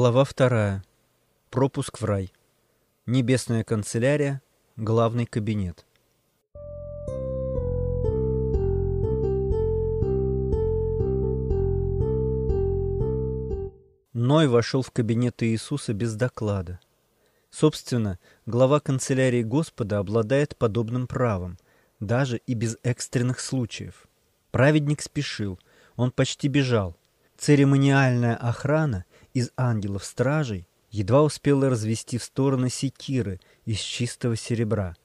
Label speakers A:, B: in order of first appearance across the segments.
A: Глава вторая. Пропуск в рай. Небесная канцелярия. Главный кабинет. Ной вошел в кабинет Иисуса без доклада. Собственно, глава канцелярии Господа обладает подобным правом, даже и без экстренных случаев. Праведник спешил, он почти бежал. Церемониальная охрана из ангелов-стражей едва успела развести в стороны секиры из чистого серебра.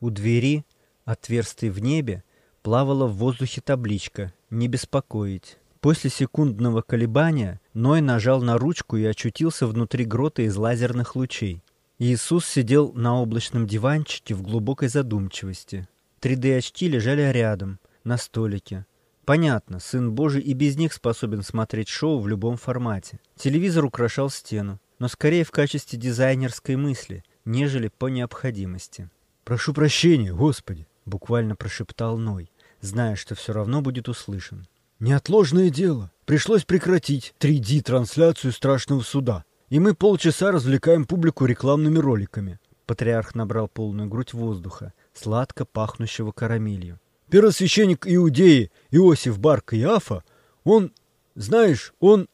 A: У двери, отверстой в небе, плавала в воздухе табличка «Не беспокоить». После секундного колебания Ной нажал на ручку и очутился внутри грота из лазерных лучей. Иисус сидел на облачном диванчике в глубокой задумчивости. 3D-очки лежали рядом, на столике. Понятно, Сын Божий и без них способен смотреть шоу в любом формате. Телевизор украшал стену, но скорее в качестве дизайнерской мысли, нежели по необходимости.
B: «Прошу прощения, Господи!»
A: — буквально прошептал Ной, зная, что все равно будет услышан.
B: «Неотложное дело. Пришлось прекратить 3D-трансляцию страшного суда, и мы полчаса развлекаем публику рекламными роликами».
A: Патриарх набрал полную грудь воздуха, сладко пахнущего карамелью.
B: Первосвященник Иудеи Иосиф Бар Каиафа, он, знаешь, он...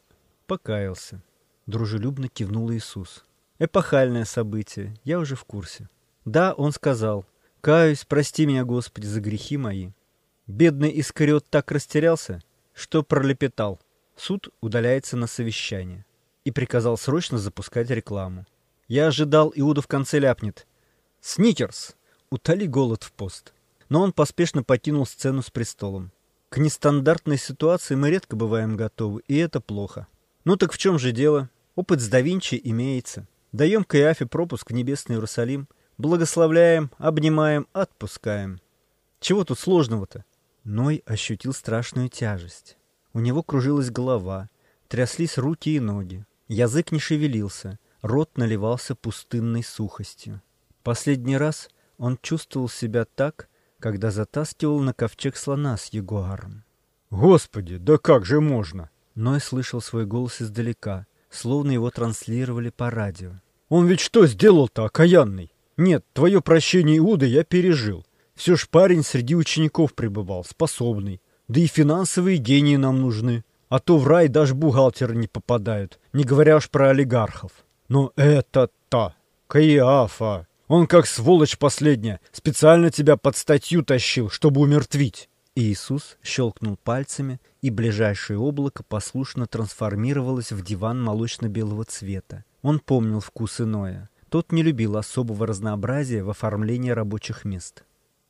A: Покаялся. Дружелюбно кивнул Иисус. Эпохальное событие, я уже в курсе. Да, он сказал, «Каюсь, прости меня, Господи, за грехи мои». Бедный Искариот так растерялся, что пролепетал. Суд удаляется на совещание. И приказал срочно запускать рекламу. Я ожидал, Иуда в конце ляпнет. «Сникерс! Утоли голод в пост!» Но он поспешно покинул сцену с престолом. К нестандартной ситуации мы редко бываем готовы, и это плохо. Ну так в чем же дело? Опыт с да Винчи имеется. Даем Каиафе пропуск в небесный Иерусалим, благословляем, обнимаем, отпускаем. Чего тут сложного-то? Ной ощутил страшную тяжесть. У него кружилась голова, тряслись руки и ноги. Язык не шевелился, рот наливался пустынной сухостью. Последний раз он чувствовал себя так, когда затаскивал на ковчег слона с ягуаром.
B: «Господи, да как же можно?»
A: Ной слышал свой голос издалека, словно его транслировали по радио.
B: «Он ведь что сделал-то, окаянный? Нет, твое прощение Иуды я пережил. Все ж парень среди учеников пребывал, способный. Да и финансовые гении нам нужны. А то в рай даже бухгалтеры не попадают, не говоря уж про олигархов. Но это-то, Каиафа, он, как сволочь последняя, специально тебя под статью тащил, чтобы умертвить.
A: Иисус щелкнул пальцами, и ближайшее облако послушно трансформировалось в диван молочно-белого цвета. Он помнил вкус иное. Тот не любил особого разнообразия в оформлении рабочих мест.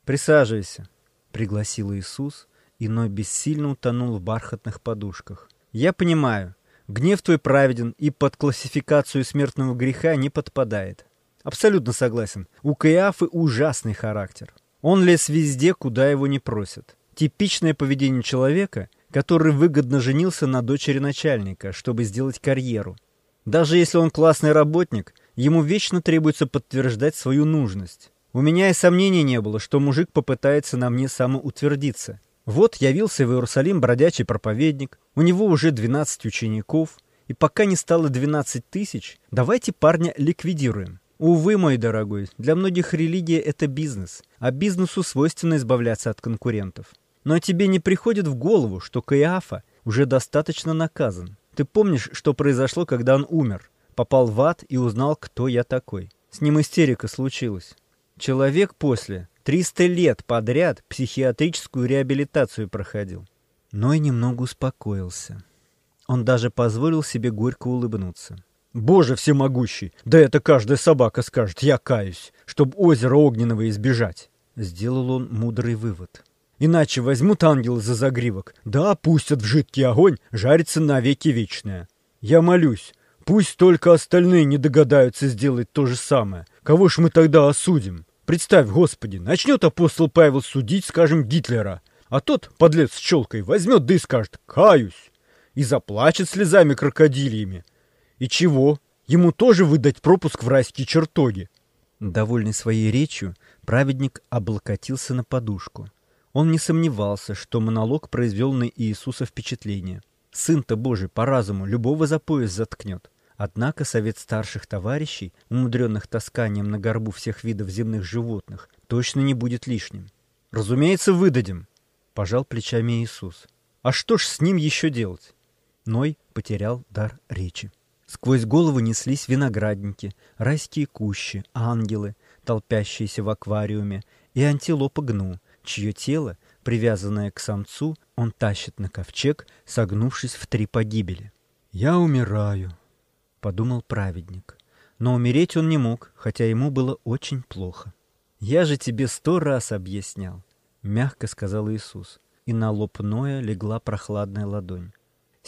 A: «Присаживайся», — пригласил Иисус, иной бессильно утонул в бархатных подушках. «Я понимаю, гнев твой праведен и под классификацию смертного греха не подпадает. Абсолютно согласен. У Каиафы ужасный характер. Он лез везде, куда его не просят. Типичное поведение человека, который выгодно женился на дочери начальника, чтобы сделать карьеру. Даже если он классный работник, ему вечно требуется подтверждать свою нужность. У меня и сомнений не было, что мужик попытается на мне самоутвердиться. Вот явился в Иерусалим бродячий проповедник, у него уже 12 учеников, и пока не стало 12 тысяч, давайте парня ликвидируем. Увы, мой дорогой, для многих религия – это бизнес, а бизнесу свойственно избавляться от конкурентов. Но тебе не приходит в голову, что Каиафа уже достаточно наказан. Ты помнишь, что произошло, когда он умер? Попал в ад и узнал, кто я такой. С ним истерика случилась. Человек после 300 лет подряд психиатрическую реабилитацию проходил. Но и немного успокоился. Он даже позволил себе горько улыбнуться.
B: Боже всемогущий, да это каждая собака скажет, я каюсь, чтоб озеро огненного избежать.
A: Сделал он мудрый вывод.
B: Иначе возьмут ангелы за загривок, да опустят в жидкий огонь, жарится навеки вечное. Я молюсь, пусть только остальные не догадаются сделать то же самое. Кого ж мы тогда осудим? Представь, Господи, начнет апостол Павел судить, скажем, Гитлера, а тот, подлец с челкой, возьмет да и скажет «каюсь» и заплачет слезами крокодильями. И чего? Ему тоже выдать пропуск в райские чертоги?
A: Довольный своей речью, праведник облокотился на подушку. Он не сомневался, что монолог произвел на Иисуса впечатление. Сын-то Божий по разуму любого за пояс заткнет. Однако совет старших товарищей, умудренных тасканием на горбу всех видов земных животных, точно не будет лишним. «Разумеется, выдадим», — пожал плечами Иисус. «А что ж с ним еще делать?» Ной потерял дар речи. Сквозь голову неслись виноградники, райские кущи, ангелы, толпящиеся в аквариуме, и антилопа гну, чье тело, привязанное к самцу, он тащит на ковчег, согнувшись в три погибели. «Я умираю», — подумал праведник. Но умереть он не мог, хотя ему было очень плохо. «Я же тебе сто раз объяснял», — мягко сказал Иисус, и на лоб Ноя легла прохладная ладонь.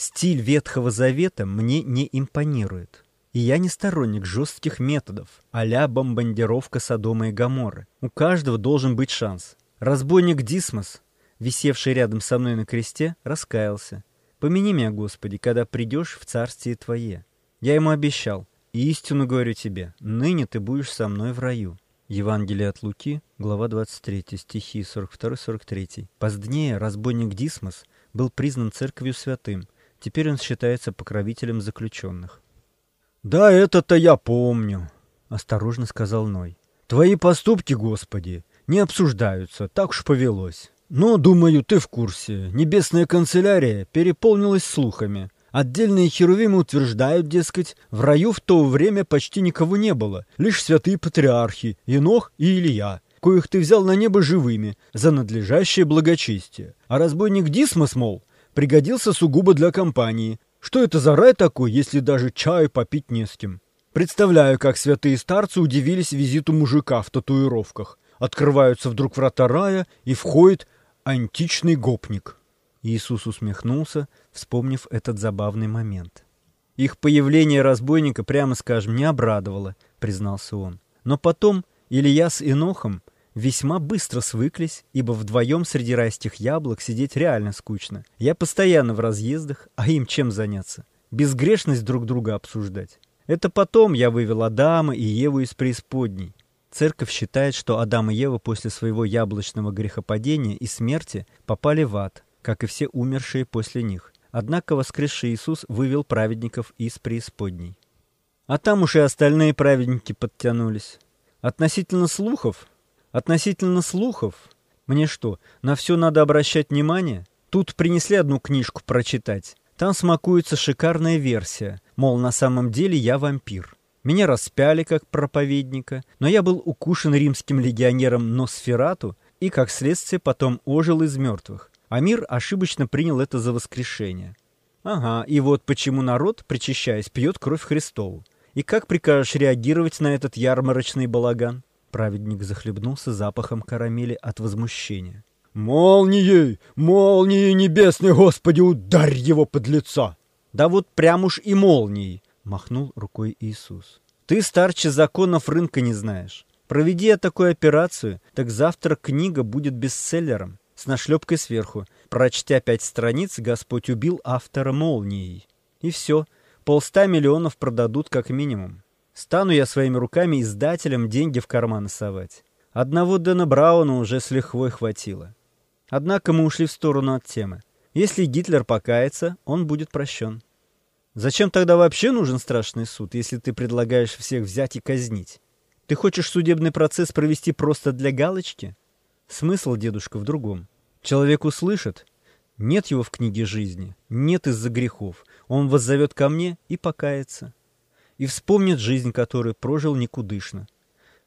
A: «Стиль Ветхого Завета мне не импонирует». И я не сторонник жестких методов, а-ля бомбардировка Содома и Гоморры. У каждого должен быть шанс. Разбойник Дисмос, висевший рядом со мной на кресте, раскаялся. «Помяни меня, Господи, когда придешь в царствие Твое». Я ему обещал, и истину говорю тебе, ныне ты будешь со мной в раю. Евангелие от Луки, глава 23, стихи 42-43. Позднее разбойник Дисмос был признан церковью святым. Теперь он считается покровителем заключенных.
B: «Да это-то я помню», — осторожно сказал Ной. «Твои поступки, Господи, не обсуждаются, так уж повелось. Но, думаю, ты в курсе. Небесная канцелярия переполнилась слухами. Отдельные херувимы утверждают, дескать, в раю в то время почти никого не было, лишь святые патриархи, Енох и Илья, коих ты взял на небо живыми, за надлежащее благочестие. А разбойник Дисмос, мол, пригодился сугубо для компании, что это за рай такой, если даже чаю попить не с кем? Представляю, как святые старцы удивились визиту мужика в татуировках. Открываются вдруг врата рая, и входит античный гопник.
A: Иисус усмехнулся, вспомнив этот забавный момент. Их появление разбойника, прямо скажем, не обрадовало, признался он. Но потом Илья с Инохом весьма быстро свыклись, ибо вдвоем среди райских яблок сидеть реально скучно. Я постоянно в разъездах, а им чем заняться? Безгрешность друг друга обсуждать. Это потом я вывел Адама и Еву из преисподней. Церковь считает, что Адам и Ева после своего яблочного грехопадения и смерти попали в ад, как и все умершие после них. Однако воскресший Иисус вывел праведников из преисподней. А там уж и остальные праведники подтянулись. Относительно слухов, Относительно слухов, мне что, на все надо обращать внимание? Тут принесли одну книжку прочитать. Там смакуется шикарная версия, мол, на самом деле я вампир. Меня распяли как проповедника, но я был укушен римским легионером Носферату и, как следствие, потом ожил из мертвых. А мир ошибочно принял это за воскрешение. Ага, и вот почему народ, причащаясь, пьет кровь Христову. И как прикажешь реагировать на этот ярмарочный балаган? Праведник захлебнулся запахом карамели от возмущения.
B: «Молнией! Молнией небесной, Господи, ударь его под лицо!»
A: «Да вот прям уж и молнией!» — махнул рукой Иисус. «Ты, старче, законов рынка не знаешь. Проведи я такую операцию, так завтра книга будет бестселлером, с нашлепкой сверху. Прочтя пять страниц, Господь убил автора молнией. И все, полста миллионов продадут как минимум. Стану я своими руками издателям деньги в карман совать. Одного Дэна Брауна уже с лихвой хватило. Однако мы ушли в сторону от темы. Если Гитлер покается, он будет прощен. Зачем тогда вообще нужен страшный суд, если ты предлагаешь всех взять и казнить? Ты хочешь судебный процесс провести просто для галочки? Смысл, дедушка, в другом. Человек услышит, нет его в книге жизни, нет из-за грехов. Он воззовет ко мне и покается и вспомнит жизнь, которую прожил никудышно.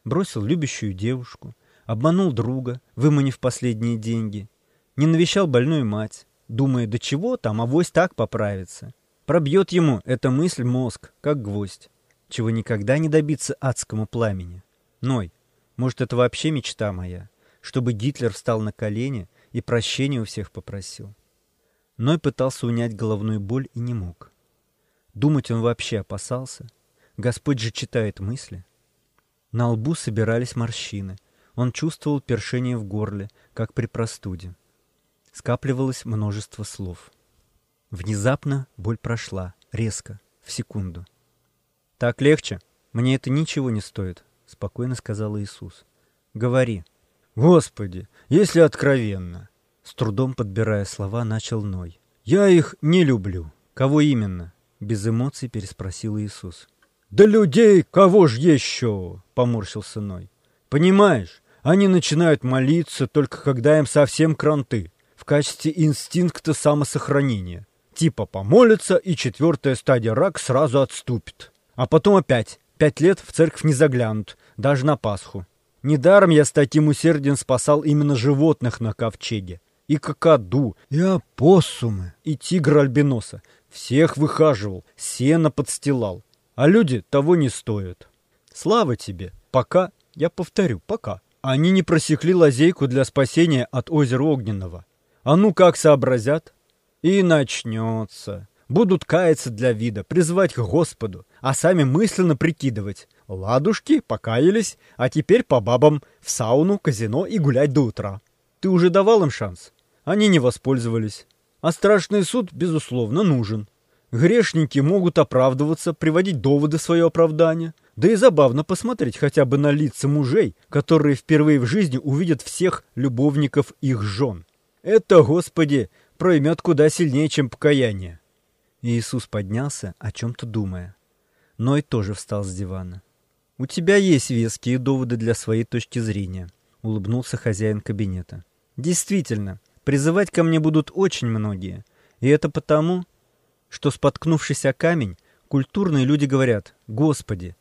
A: Бросил любящую девушку, обманул друга, выманив последние деньги, не навещал больную мать, думая, до чего там, авось так поправится. Пробьет ему эта мысль мозг, как гвоздь, чего никогда не добиться адскому пламени. Ной, может, это вообще мечта моя, чтобы Гитлер встал на колени и прощения у всех попросил. Ной пытался унять головную боль и не мог. Думать он вообще опасался — Господь же читает мысли. На лбу собирались морщины. Он чувствовал першение в горле, как при простуде. Скапливалось множество слов. Внезапно боль прошла, резко, в секунду. «Так легче? Мне это ничего не стоит», — спокойно сказал Иисус. «Говори».
B: «Господи, если откровенно!» С трудом подбирая слова, начал Ной. «Я их не люблю».
A: «Кого именно?» Без эмоций переспросил Иисус.
B: «Да людей кого ж еще?» — поморщился Ной. «Понимаешь, они начинают молиться только когда им совсем кранты, в качестве инстинкта самосохранения. Типа помолятся, и четвертая стадия рак сразу отступит. А потом опять, пять лет в церковь не заглянут, даже на Пасху. Недаром я с таким усердием спасал именно животных на ковчеге. И какаду, и опоссумы, и тигра-альбиноса. Всех выхаживал, сено подстилал. А люди того не стоят. Слава тебе, пока, я повторю, пока. Они не просекли лазейку для спасения от озера Огненного. А ну как сообразят? И начнется. Будут каяться для вида, призывать к Господу, а сами мысленно прикидывать. Ладушки, покаялись, а теперь по бабам, в сауну, казино и гулять до утра. Ты уже давал им шанс? Они не воспользовались. А страшный суд, безусловно, нужен. Грешники могут оправдываться, приводить доводы свое оправдание. Да и забавно посмотреть хотя бы на лица мужей, которые впервые в жизни увидят всех любовников их жен. Это, Господи, проймет куда сильнее, чем покаяние.
A: Иисус поднялся, о чем-то думая. Ной тоже встал с дивана. «У тебя есть веские доводы для своей точки зрения», — улыбнулся хозяин кабинета. «Действительно, призывать ко мне будут очень многие. И это потому, что, споткнувшись о камень, культурные люди говорят «Господи»,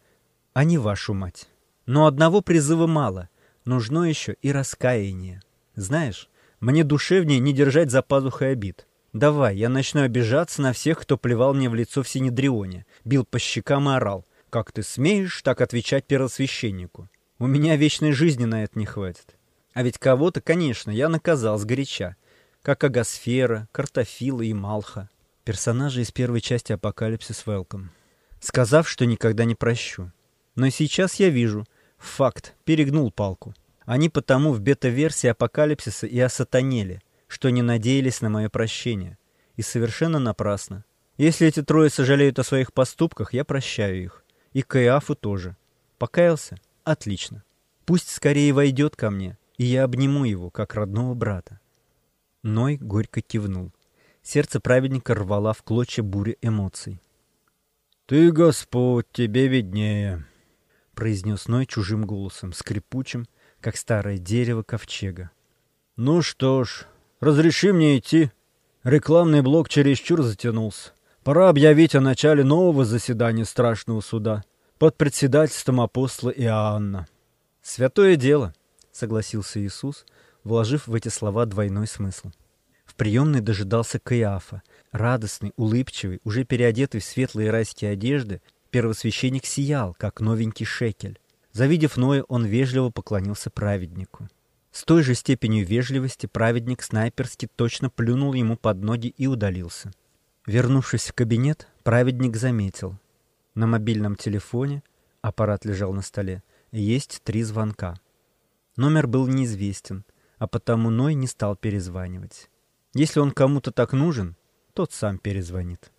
A: а не «Вашу мать». Но одного призыва мало, нужно еще и раскаяние. Знаешь, мне душевнее не держать за пазухой обид. Давай, я начну обижаться на всех, кто плевал мне в лицо в Синедрионе, бил по щекам и орал. Как ты смеешь так отвечать первосвященнику? У меня вечной жизни на это не хватит. А ведь кого-то, конечно, я наказал сгоряча, как Агасфера, Картофила и Малха, персонажи из первой части «Апокалипсис Велком», сказав, что никогда не прощу. Но сейчас я вижу, факт, перегнул палку. Они потому в бета-версии апокалипсиса и осатанели, что не надеялись на мое прощение. И совершенно напрасно. Если эти трое сожалеют о своих поступках, я прощаю их. И Каиафу тоже. Покаялся? Отлично. Пусть скорее войдет ко мне, и я обниму его, как родного брата. Ной горько кивнул. Сердце праведника рвала в клочья буря эмоций.
B: «Ты, Господь, тебе виднее», —
A: произнес Ной чужим голосом, скрипучим, как старое дерево ковчега.
B: «Ну что ж, разреши мне идти. Рекламный блок чересчур затянулся. Пора объявить о начале нового заседания страшного суда под председательством апостола Иоанна».
A: «Святое дело», — согласился Иисус, вложив в эти слова двойной смысл. В приемной дожидался Каиафа, радостный, улыбчивый, уже переодетый в светлые райские одежды, первосвященник сиял, как новенький шекель. Завидев Ноя, он вежливо поклонился праведнику. С той же степенью вежливости праведник снайперски точно плюнул ему под ноги и удалился. Вернувшись в кабинет, праведник заметил. На мобильном телефоне, аппарат лежал на столе, есть три звонка. Номер был неизвестен, а потому Ной не стал перезванивать. Если он кому-то так нужен, тот сам перезвонит.